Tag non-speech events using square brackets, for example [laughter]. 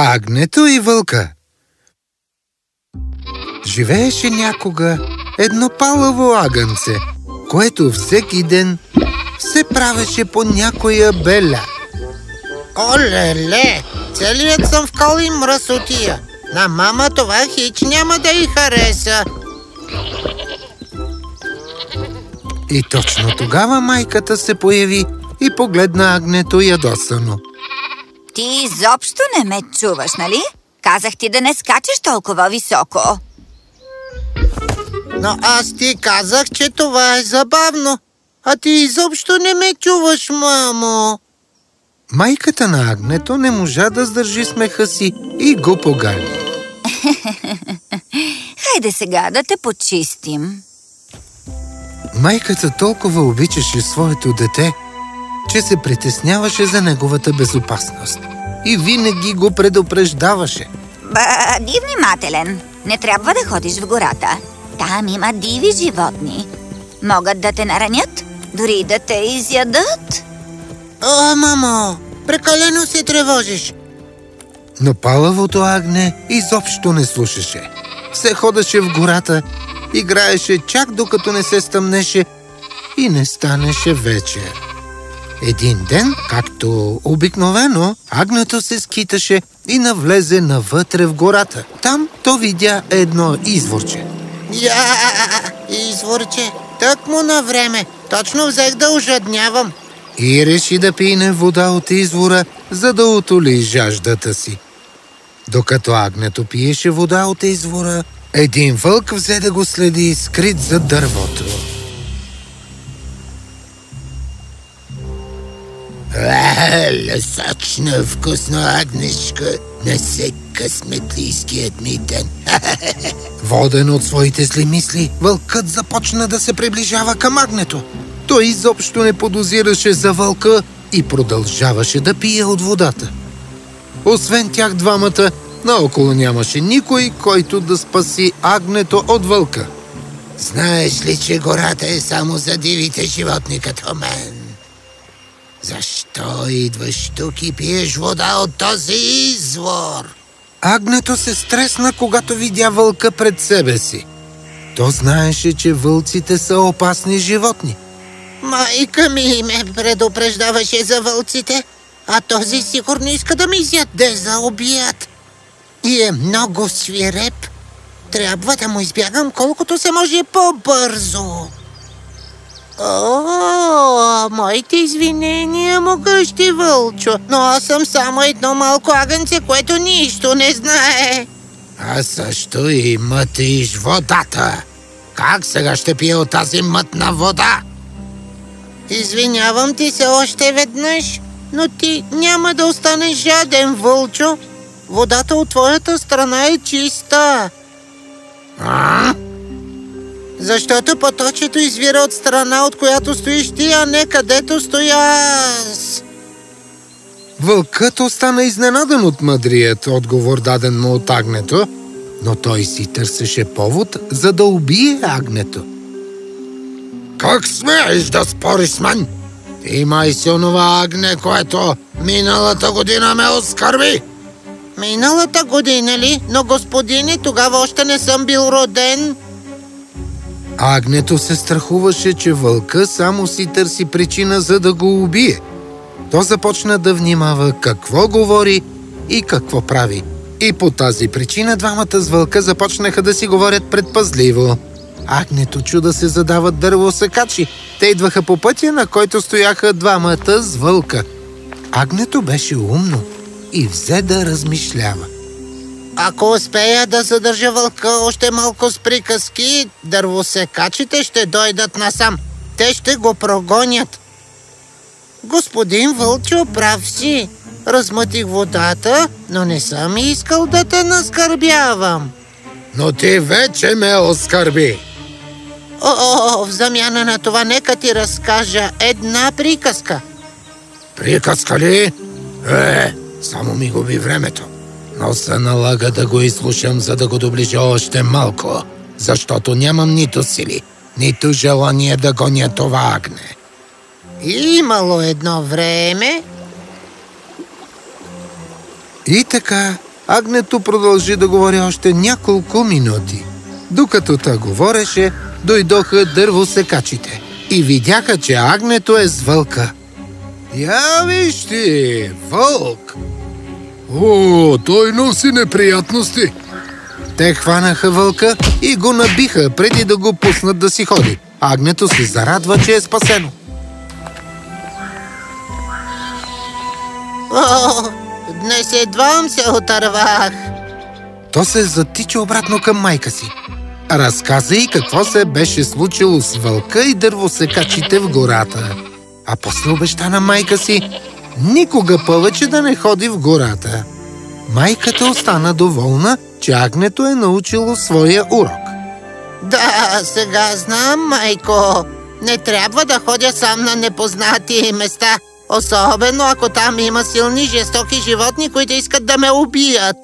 Агнето и вълка Живееше някога едно палаво агънце, което всеки ден се правеше по някоя беля. Оле-ле, целият съм в кали мръсотия. На мама това хич няма да й хареса. И точно тогава майката се появи и погледна агнето ядосано. Ти изобщо не ме чуваш, нали? Казах ти да не скачеш толкова високо. Но аз ти казах, че това е забавно. А ти изобщо не ме чуваш, мамо. Майката на агнето не можа да сдържи смеха си и го погали. [laughs] Хайде сега да те почистим. Майката толкова обичаше своето дете, че се притесняваше за неговата безопасност и винаги го предупреждаваше. Бъди внимателен. Не трябва да ходиш в гората. Там има диви животни. Могат да те наранят, дори да те изядат. О, мамо, прекалено се тревожиш. Но палавото агне изобщо не слушаше. Все ходеше в гората, играеше чак докато не се стъмнеше и не станеше вечер. Един ден, както обикновено, агнето се скиташе и навлезе навътре в гората. Там то видя едно изворче. Я, изворче, тък му на време. Точно взех да ожаднявам. И реши да пине вода от извора, за да утоли жаждата си. Докато агнето пиеше вода от извора, един вълк взе да го следи скрит зад дървото. Еле, сочна, вкусно, агнешка. Не се късметлийският ми ден. [laughs] Воден от своите зли мисли, вълкът започна да се приближава към агнето. Той изобщо не подозираше за вълка и продължаваше да пие от водата. Освен тях двамата, наоколо нямаше никой, който да спаси агнето от вълка. Знаеш ли, че гората е само за дивите животни като мен? Защо идваш тук и пиеш вода от този извор? Агнето се стресна, когато видя вълка пред себе си. То знаеше, че вълците са опасни животни. Майка ми ме предупреждаваше за вълците, а този сигурно иска да ми изяде за обяд. И е много свиреп. Трябва да му избягам колкото се може по-бързо. О, моите извинения, могъщи вълчо, но аз съм само едно малко агънце, което нищо не знае. А също и мътиш водата. Как сега ще пия от тази мътна вода? Извинявам ти се още веднъж, но ти няма да останеш жаден, вълчо. Водата от твоята страна е чиста. А? Защото поточето извира от страна, от която стоиш ти, а не където стоя аз. Вълкът остана изненадан от мъдрият отговор, даден му от агнето, но той си търсеше повод, за да убие агнето. Как смееш да спориш с мен? Ти май си онова агне, което миналата година ме оскърби. Миналата година ли? Но господине, тогава още не съм бил роден. Агнето се страхуваше, че вълка само си търси причина за да го убие. То започна да внимава какво говори и какво прави. И по тази причина двамата с вълка започнаха да си говорят предпазливо. Агнето чу да се задават дървосъкачи. Те идваха по пътя, на който стояха двамата с вълка. Агнето беше умно и взе да размишлява. Ако успея да задържа вълка още малко с приказки, дървосекачите ще дойдат насам. Те ще го прогонят. Господин Вълчо, прав си. Размътих водата, но не съм искал да те наскърбявам. Но ти вече ме оскърби. О, о, в замяна на това нека ти разкажа една приказка. Приказка ли? Е, само ми губи времето. Но се налага да го изслушам, за да го доближа още малко, защото нямам нито сили, нито желание да гоня това агне. Имало едно време... И така, Агнето продължи да говори още няколко минути. Докато та говореше, дойдоха дървосекачите и видяха, че агнето е с вълка. Я вижте, вълк! О, той носи неприятности. Те хванаха вълка и го набиха, преди да го пуснат да си ходи. Агнето се зарадва, че е спасено. О, днес едвам се отървах. То се затича обратно към майка си. Разказа и какво се беше случило с вълка и дървосекачите в гората. А после обеща на майка си никога повече да не ходи в гората. Майката остана доволна, че агнето е научило своя урок. Да, сега знам, майко. Не трябва да ходя сам на непознати места. Особено ако там има силни, жестоки животни, които искат да ме убият.